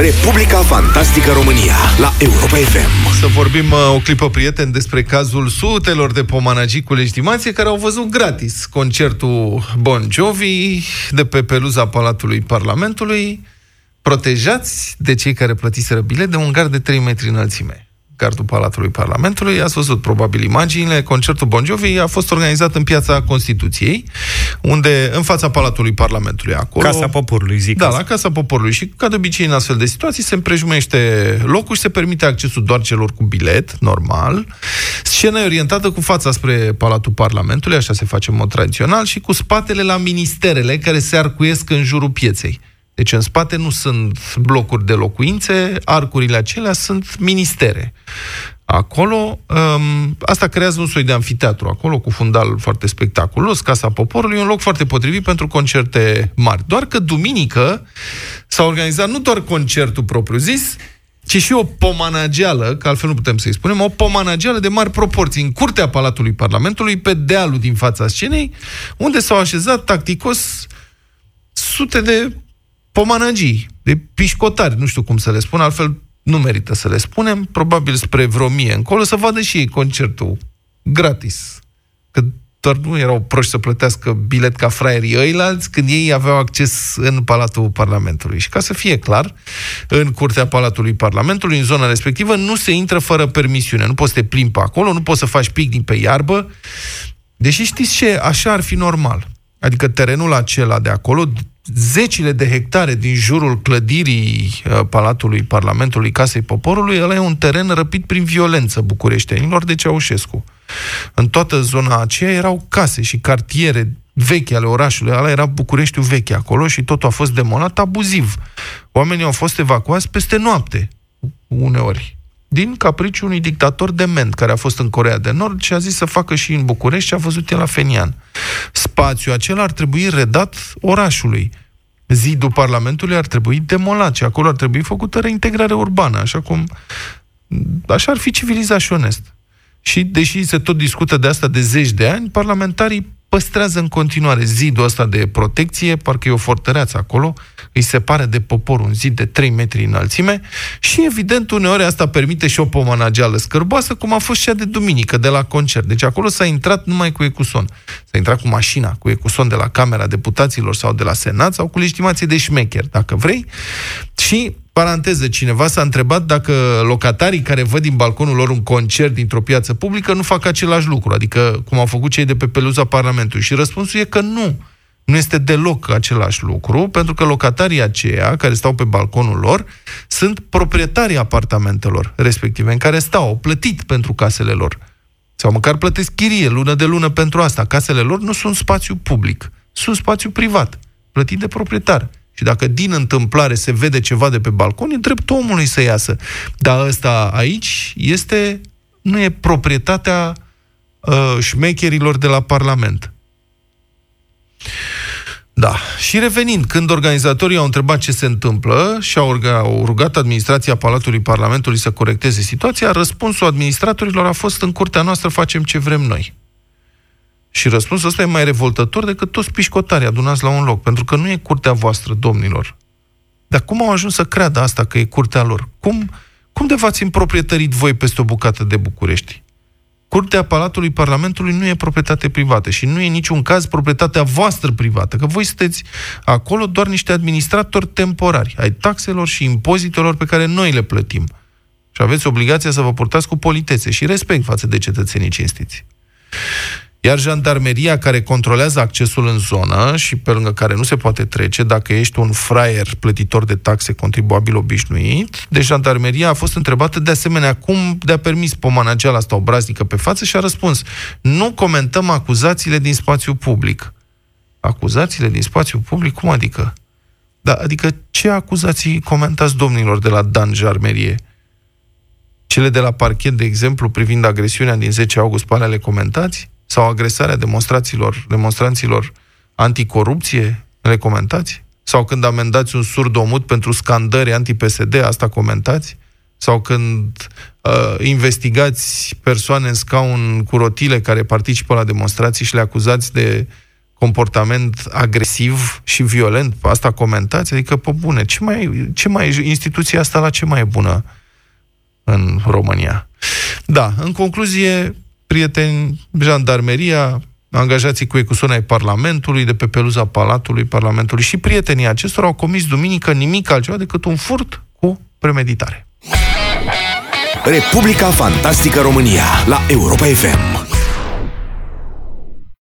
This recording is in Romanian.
Republica Fantastică România la Europa FM. Să vorbim uh, o clipă, prieten, despre cazul sutelor de pomanagii cu legitimație care au văzut gratis concertul Bon Jovi de pe peluza Palatului Parlamentului, protejați de cei care plătiseră bilet de un gard de 3 metri înălțime gardul Palatului Parlamentului. Ați văzut probabil imaginile. Concertul Bon Jovi a fost organizat în piața Constituției, unde, în fața Palatului Parlamentului, acolo... Casa Poporului, zic. Da, la Casa Poporului. Și, ca de obicei, în astfel de situații, se împrejumește locul și se permite accesul doar celor cu bilet, normal. Scena e orientată cu fața spre Palatul Parlamentului, așa se face în mod tradițional, și cu spatele la ministerele care se arcuiesc în jurul pieței. Deci în spate nu sunt blocuri de locuințe, arcurile acelea sunt ministere. Acolo, um, asta creează un soi de anfiteatru acolo, cu fundal foarte spectaculos, Casa Poporului, un loc foarte potrivit pentru concerte mari. Doar că duminică s-a organizat nu doar concertul propriu-zis, ci și o pomanageală, că altfel nu putem să-i spunem, o pomanageală de mari proporții în curtea Palatului Parlamentului, pe dealul din fața scenei, unde s-au așezat tacticos sute de pomanagii, de pișcotari, nu știu cum să le spun, altfel nu merită să le spunem, probabil spre vreo mie încolo, să vadă și ei concertul gratis. Că doar nu erau proști să plătească bilet ca fraierii ăilalți când ei aveau acces în Palatul Parlamentului. Și ca să fie clar, în curtea Palatului Parlamentului, în zona respectivă, nu se intră fără permisiune. Nu poți să te plimbi pe acolo, nu poți să faci picnic pe iarbă, deși știți ce, așa ar fi normal. Adică terenul acela de acolo, zecile de hectare din jurul clădirii uh, Palatului Parlamentului Casei Poporului, ăla e un teren răpit prin violență bucureștenilor de Ceaușescu. În toată zona aceea erau case și cartiere vechi ale orașului, ăla era Bucureștiul vechi acolo și totul a fost demolat abuziv. Oamenii au fost evacuați peste noapte, uneori din capriciul unui dictator dement care a fost în Corea de Nord și a zis să facă și în București și a văzut el la Fenian. Spațiul acela ar trebui redat orașului. Zidul Parlamentului ar trebui demolat și acolo ar trebui făcută reintegrare urbană, așa cum așa ar fi civilizat și onest. Și deși se tot discută de asta de zeci de ani, parlamentarii păstrează în continuare zidul ăsta de protecție, parcă e o fortăreață acolo, îi separe de popor un zid de 3 metri înălțime și, evident, uneori asta permite și o pomanageală scârboasă, cum a fost cea de duminică, de la concert. Deci acolo s-a intrat numai cu ecuson. S-a intrat cu mașina, cu ecuson de la Camera Deputaților sau de la Senat sau cu legitimație de șmecher, dacă vrei. Și Paranteză, cineva s-a întrebat dacă locatarii care văd din balconul lor un concert dintr-o piață publică nu fac același lucru, adică cum au făcut cei de pe peluza Parlamentului. Și răspunsul e că nu. Nu este deloc același lucru, pentru că locatarii aceia care stau pe balconul lor sunt proprietarii apartamentelor respective, în care stau, au plătit pentru casele lor. Sau măcar plătesc chirie lună de lună pentru asta. Casele lor nu sunt spațiu public, sunt spațiu privat, plătit de proprietar. Și dacă din întâmplare se vede ceva de pe balcon, e dreptul omului să iasă. Dar ăsta aici este, nu e proprietatea uh, șmecherilor de la Parlament. Da. Și revenind, când organizatorii au întrebat ce se întâmplă și au, au rugat administrația Palatului Parlamentului să corecteze situația, răspunsul administratorilor a fost în curtea noastră facem ce vrem noi. Și răspunsul ăsta e mai revoltător decât toți pișcotarii adunați la un loc, pentru că nu e curtea voastră, domnilor. Dar cum au ajuns să creadă asta că e curtea lor? Cum, cum de v-ați împroprietărit voi peste o bucată de București? Curtea Palatului Parlamentului nu e proprietate privată și nu e niciun caz proprietatea voastră privată, că voi sunteți acolo doar niște administratori temporari ai taxelor și impozitelor pe care noi le plătim. Și aveți obligația să vă purtați cu politețe și respect față de cetățenii cinstiți. Iar jandarmeria care controlează accesul în zonă și pe lângă care nu se poate trece dacă ești un fraier plătitor de taxe contribuabil obișnuit, deci jandarmeria a fost întrebată de asemenea cum de-a permis pomanageala asta obraznică pe față și a răspuns nu comentăm acuzațiile din spațiu public. Acuzațiile din spațiu public? Cum adică? Da, adică ce acuzații comentați domnilor de la Dan Jarmerie? Cele de la parchet, de exemplu, privind agresiunea din 10 august, pe ale comentați? Sau agresarea demonstraților, demonstranților anticorupție, le comentați? Sau când amendați un surdomut pentru scandări anti-PSD, asta comentați? Sau când uh, investigați persoane în scaun cu rotile care participă la demonstrații și le acuzați de comportament agresiv și violent, asta comentați, adică, pe bune, ce mai, ce mai, instituția asta la ce mai e bună în România? Da, în concluzie, prieteni, jandarmeria, angajații cu ecusona ai Parlamentului, de pe peluza Palatului Parlamentului și prietenii acestora au comis duminică nimic altceva decât un furt cu premeditare. Republica Fantastică România la Europa FM.